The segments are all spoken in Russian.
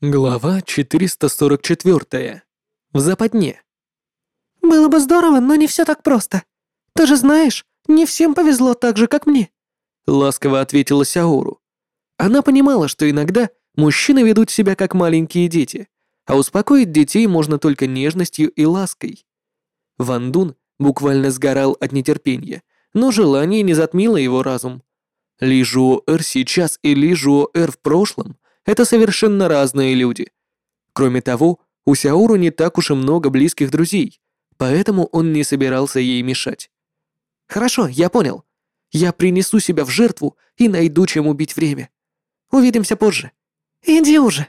Глава 444. В западне. «Было бы здорово, но не все так просто. Ты же знаешь, не всем повезло так же, как мне», — ласково ответила Сяору. Она понимала, что иногда мужчины ведут себя как маленькие дети, а успокоить детей можно только нежностью и лаской. Ван Дун буквально сгорал от нетерпения, но желание не затмило его разум. Ли Жуо Эр сейчас и Ли Жуо Эр в прошлом — это совершенно разные люди. Кроме того, у Сяору не так уж и много близких друзей, поэтому он не собирался ей мешать. «Хорошо, я понял. Я принесу себя в жертву и найду, чем убить время. Увидимся позже. Иди уже».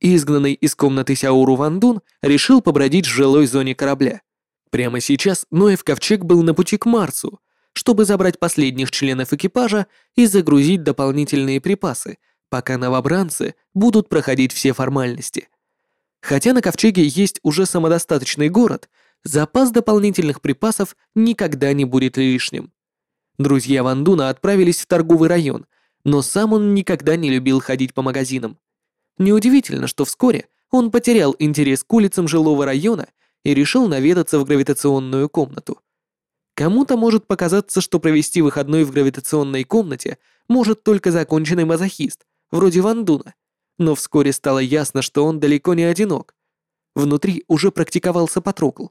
Изгнанный из комнаты Сяору Вандун решил побродить в жилой зоне корабля. Прямо сейчас Ноев ковчег был на пути к Марсу, чтобы забрать последних членов экипажа и загрузить дополнительные припасы – пока новобранцы будут проходить все формальности. Хотя на Ковчеге есть уже самодостаточный город, запас дополнительных припасов никогда не будет лишним. Друзья Вандуна отправились в торговый район, но сам он никогда не любил ходить по магазинам. Неудивительно, что вскоре он потерял интерес к улицам жилого района и решил наведаться в гравитационную комнату. Кому-то может показаться, что провести выходной в гравитационной комнате может только законченный мазохист, вроде Вандуна, но вскоре стало ясно, что он далеко не одинок. Внутри уже практиковался Патрокл.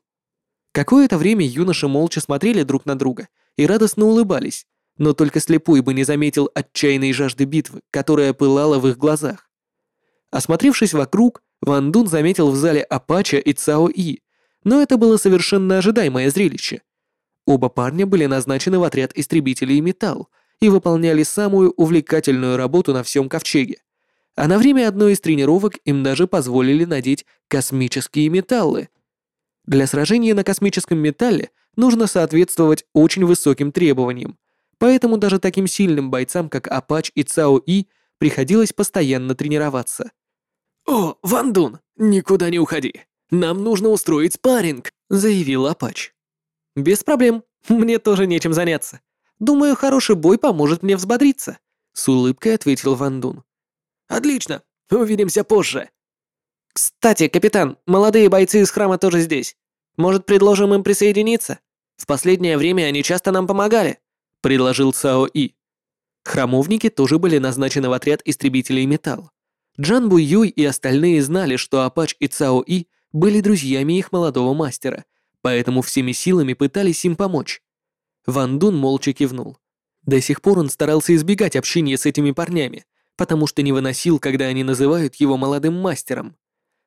Какое-то время юноши молча смотрели друг на друга и радостно улыбались, но только слепой бы не заметил отчаянной жажды битвы, которая пылала в их глазах. Осмотревшись вокруг, Ван Дун заметил в зале Апача и Цао И, но это было совершенно ожидаемое зрелище. Оба парня были назначены в отряд истребителей металл, и выполняли самую увлекательную работу на всем ковчеге. А на время одной из тренировок им даже позволили надеть космические металлы. Для сражения на космическом металле нужно соответствовать очень высоким требованиям, поэтому даже таким сильным бойцам, как Апач и Цао И, приходилось постоянно тренироваться. «О, Ван Дун, никуда не уходи. Нам нужно устроить спарринг», — заявил Апач. «Без проблем, мне тоже нечем заняться. Думаю, хороший бой поможет мне взбодриться», — с улыбкой ответил Ван Дун. «Отлично, увидимся позже». «Кстати, капитан, молодые бойцы из храма тоже здесь. Может, предложим им присоединиться? В последнее время они часто нам помогали», — предложил Сао И. Храмовники тоже были назначены в отряд истребителей металл. Джан Бу Юй и остальные знали, что Апач и Цао И были друзьями их молодого мастера, поэтому всеми силами пытались им помочь. Ван Дун молча кивнул. До сих пор он старался избегать общения с этими парнями, потому что не выносил, когда они называют его молодым мастером.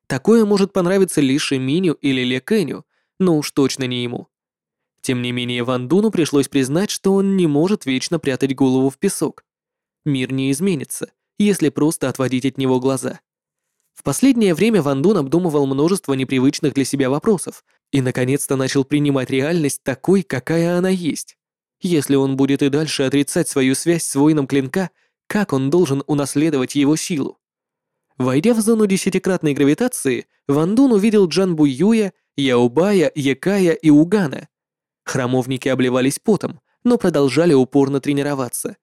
Такое может понравиться лишь Миню или Ле Кэню, но уж точно не ему. Тем не менее, Ван Дуну пришлось признать, что он не может вечно прятать голову в песок. Мир не изменится, если просто отводить от него глаза. В последнее время Ван Дун обдумывал множество непривычных для себя вопросов, и наконец-то начал принимать реальность такой, какая она есть. Если он будет и дальше отрицать свою связь с воином клинка, как он должен унаследовать его силу? Войдя в зону десятикратной гравитации, Ван Дун увидел Джан Буюя, Яубая, Якая и Угана. Храмовники обливались потом, но продолжали упорно тренироваться.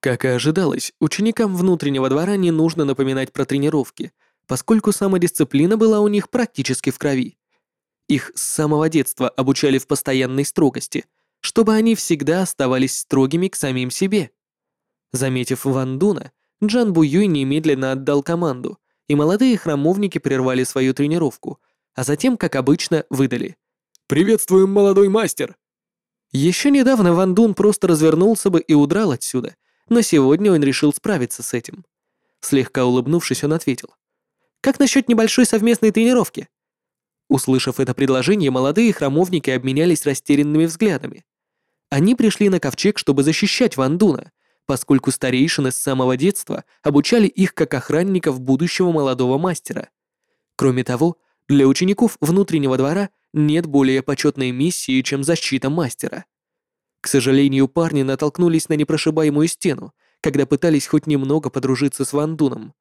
Как и ожидалось, ученикам внутреннего двора не нужно напоминать про тренировки, поскольку самодисциплина была у них практически в крови. Их с самого детства обучали в постоянной строгости, чтобы они всегда оставались строгими к самим себе. Заметив Ван Дуна, Джан Буюй немедленно отдал команду, и молодые храмовники прервали свою тренировку, а затем, как обычно, выдали. «Приветствуем, молодой мастер!» Еще недавно Ван Дун просто развернулся бы и удрал отсюда, но сегодня он решил справиться с этим. Слегка улыбнувшись, он ответил. «Как насчет небольшой совместной тренировки?» Услышав это предложение, молодые храмовники обменялись растерянными взглядами. Они пришли на ковчег, чтобы защищать Вандуна, поскольку старейшины с самого детства обучали их как охранников будущего молодого мастера. Кроме того, для учеников внутреннего двора нет более почетной миссии, чем защита мастера. К сожалению, парни натолкнулись на непрошибаемую стену, когда пытались хоть немного подружиться с Вандуном.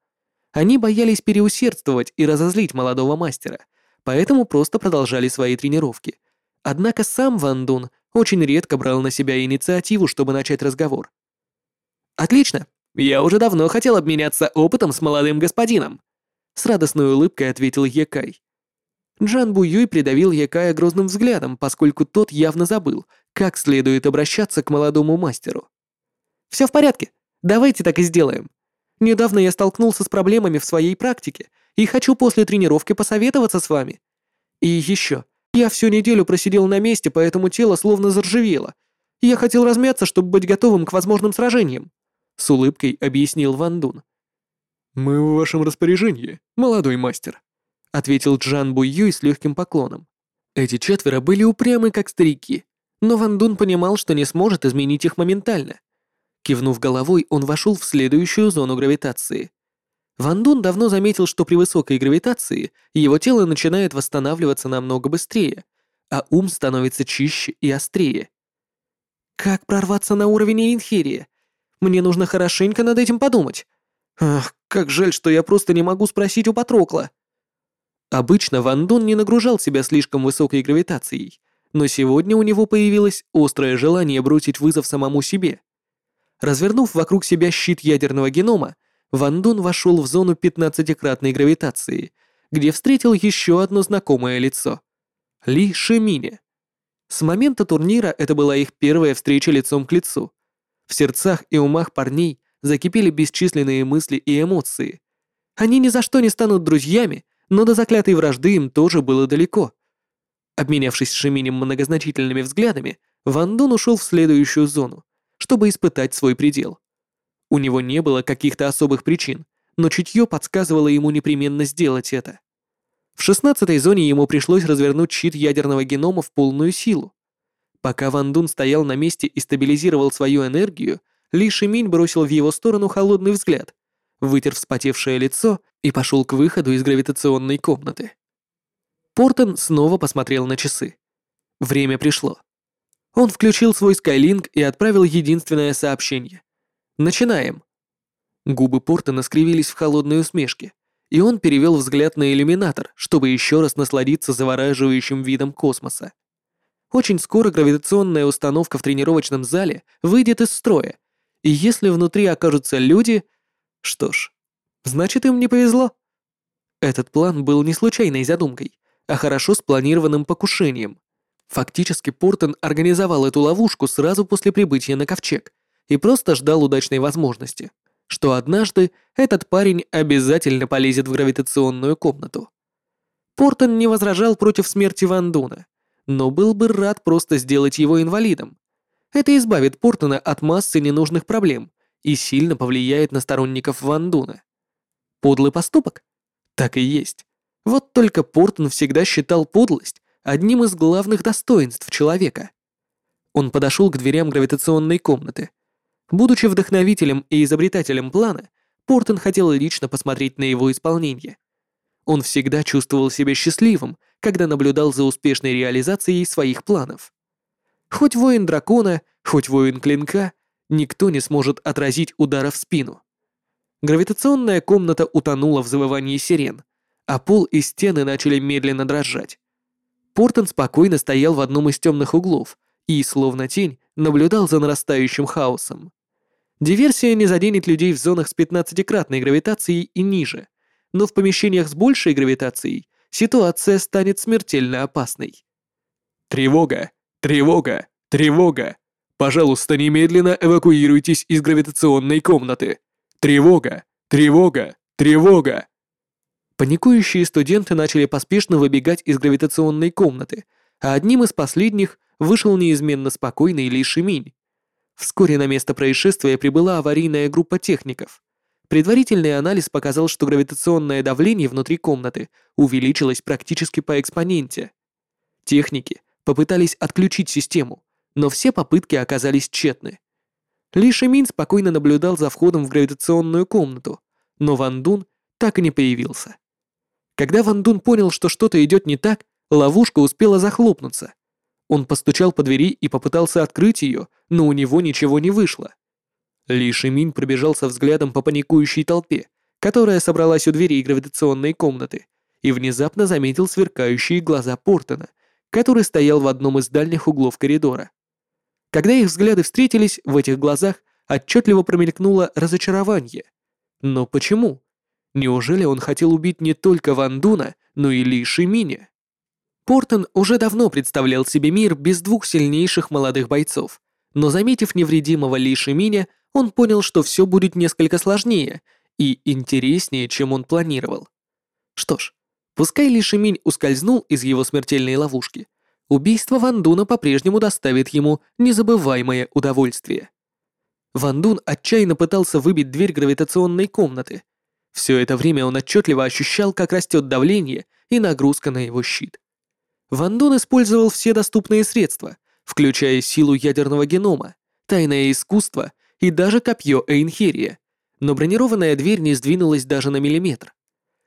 Они боялись переусердствовать и разозлить молодого мастера, поэтому просто продолжали свои тренировки. Однако сам Ван Дун очень редко брал на себя инициативу, чтобы начать разговор. «Отлично! Я уже давно хотел обменяться опытом с молодым господином. с радостной улыбкой ответил Якай. Джан Буюй придавил Якая грозным взглядом, поскольку тот явно забыл, как следует обращаться к молодому мастеру. «Все в порядке. Давайте так и сделаем. Недавно я столкнулся с проблемами в своей практике и хочу после тренировки посоветоваться с вами. И еще, я всю неделю просидел на месте, поэтому тело словно заржавело. Я хотел размяться, чтобы быть готовым к возможным сражениям», — с улыбкой объяснил Ван Дун. «Мы в вашем распоряжении, молодой мастер», — ответил Джан Буй с легким поклоном. Эти четверо были упрямы, как старики, но Ван Дун понимал, что не сможет изменить их моментально. Кивнув головой, он вошел в следующую зону гравитации. Ван Дун давно заметил, что при высокой гравитации его тело начинает восстанавливаться намного быстрее, а ум становится чище и острее. Как прорваться на уровень Инхерия? Мне нужно хорошенько над этим подумать. Ах, как жаль, что я просто не могу спросить у Патрокла. Обычно Ван Дун не нагружал себя слишком высокой гравитацией, но сегодня у него появилось острое желание бросить вызов самому себе. Развернув вокруг себя щит ядерного генома, Ван Дун вошел в зону 15-кратной гравитации, где встретил еще одно знакомое лицо — Ли Шеминя. С момента турнира это была их первая встреча лицом к лицу. В сердцах и умах парней закипели бесчисленные мысли и эмоции. Они ни за что не станут друзьями, но до заклятой вражды им тоже было далеко. Обменявшись с Шиминем многозначительными взглядами, Ван Дун ушел в следующую зону, чтобы испытать свой предел. У него не было каких-то особых причин, но чутье подсказывало ему непременно сделать это. В шестнадцатой зоне ему пришлось развернуть щит ядерного генома в полную силу. Пока Ван Дун стоял на месте и стабилизировал свою энергию, Ли Шиминь бросил в его сторону холодный взгляд, вытер вспотевшее лицо и пошел к выходу из гравитационной комнаты. Портон снова посмотрел на часы. Время пришло. Он включил свой Skylink и отправил единственное сообщение. «Начинаем». Губы Портона скривились в холодной усмешке, и он перевел взгляд на иллюминатор, чтобы еще раз насладиться завораживающим видом космоса. Очень скоро гравитационная установка в тренировочном зале выйдет из строя, и если внутри окажутся люди, что ж, значит им не повезло. Этот план был не случайной задумкой, а хорошо спланированным покушением. Фактически Портон организовал эту ловушку сразу после прибытия на ковчег и просто ждал удачной возможности, что однажды этот парень обязательно полезет в гравитационную комнату. Портон не возражал против смерти Ван Дуна, но был бы рад просто сделать его инвалидом. Это избавит Портона от массы ненужных проблем и сильно повлияет на сторонников Ван Дуна. Подлый поступок? Так и есть. Вот только Портон всегда считал подлость одним из главных достоинств человека. Он подошел к дверям гравитационной комнаты. Будучи вдохновителем и изобретателем плана, Портон хотел лично посмотреть на его исполнение. Он всегда чувствовал себя счастливым, когда наблюдал за успешной реализацией своих планов. Хоть воин дракона, хоть воин клинка, никто не сможет отразить удара в спину. Гравитационная комната утонула в завывании сирен, а пол и стены начали медленно дрожать. Портон спокойно стоял в одном из темных углов и, словно тень, наблюдал за нарастающим хаосом. Диверсия не заденет людей в зонах с 15-кратной гравитацией и ниже, но в помещениях с большей гравитацией ситуация станет смертельно опасной. «Тревога! Тревога! Тревога! Пожалуйста, немедленно эвакуируйтесь из гравитационной комнаты! Тревога! Тревога! Тревога!» Паникующие студенты начали поспешно выбегать из гравитационной комнаты, а одним из последних вышел неизменно спокойный Ли Шиминь. Вскоре на место происшествия прибыла аварийная группа техников. Предварительный анализ показал, что гравитационное давление внутри комнаты увеличилось практически по экспоненте. Техники попытались отключить систему, но все попытки оказались тщетны. Ли Шимин спокойно наблюдал за входом в гравитационную комнату, но Ван Дун так и не появился. Когда Ван Дун понял, что что-то идет не так, ловушка успела захлопнуться. Он постучал по двери и попытался открыть ее, но у него ничего не вышло. Ли Шиминь пробежался взглядом по паникующей толпе, которая собралась у дверей гравитационной комнаты, и внезапно заметил сверкающие глаза Портона, который стоял в одном из дальних углов коридора. Когда их взгляды встретились, в этих глазах отчетливо промелькнуло разочарование. Но почему? Неужели он хотел убить не только Ван Дуна, но и Ли Шиминя? Портон уже давно представлял себе мир без двух сильнейших молодых бойцов, но заметив невредимого Ли Шиминя, он понял, что все будет несколько сложнее и интереснее, чем он планировал. Что ж, пускай Ли Шиминь ускользнул из его смертельной ловушки, убийство Ван Дуна по-прежнему доставит ему незабываемое удовольствие. Ван Дун отчаянно пытался выбить дверь гравитационной комнаты. Все это время он отчетливо ощущал, как растет давление и нагрузка на его щит. Ван Дун использовал все доступные средства, включая силу ядерного генома, тайное искусство и даже копье Эйнхерия, но бронированная дверь не сдвинулась даже на миллиметр.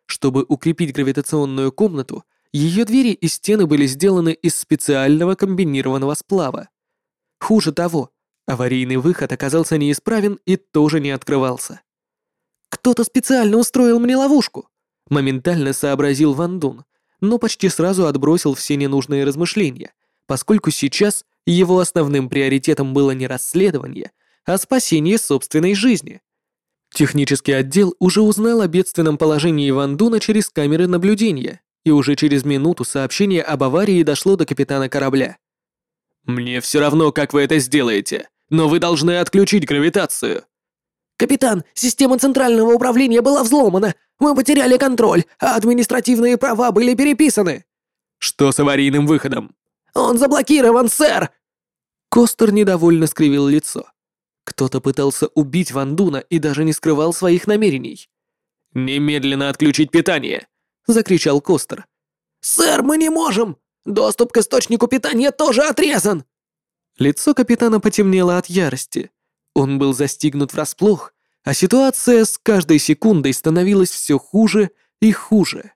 Чтобы укрепить гравитационную комнату, ее двери и стены были сделаны из специального комбинированного сплава. Хуже того, аварийный выход оказался неисправен и тоже не открывался. «Кто-то специально устроил мне ловушку», — моментально сообразил Ван Дун, но почти сразу отбросил все ненужные размышления, поскольку сейчас его основным приоритетом было не расследование, а спасение собственной жизни. Технический отдел уже узнал о бедственном положении Ван Дуна через камеры наблюдения и уже через минуту сообщение об аварии дошло до капитана корабля. «Мне все равно, как вы это сделаете, но вы должны отключить гравитацию». «Капитан, система центрального управления была взломана. Мы потеряли контроль, а административные права были переписаны». «Что с аварийным выходом?» «Он заблокирован, сэр!» Костер недовольно скривил лицо. Кто-то пытался убить Ван Дуна и даже не скрывал своих намерений. «Немедленно отключить питание!» — закричал Костер. «Сэр, мы не можем! Доступ к источнику питания тоже отрезан!» Лицо капитана потемнело от ярости. Он был застигнут врасплох, а ситуация с каждой секундой становилась все хуже и хуже.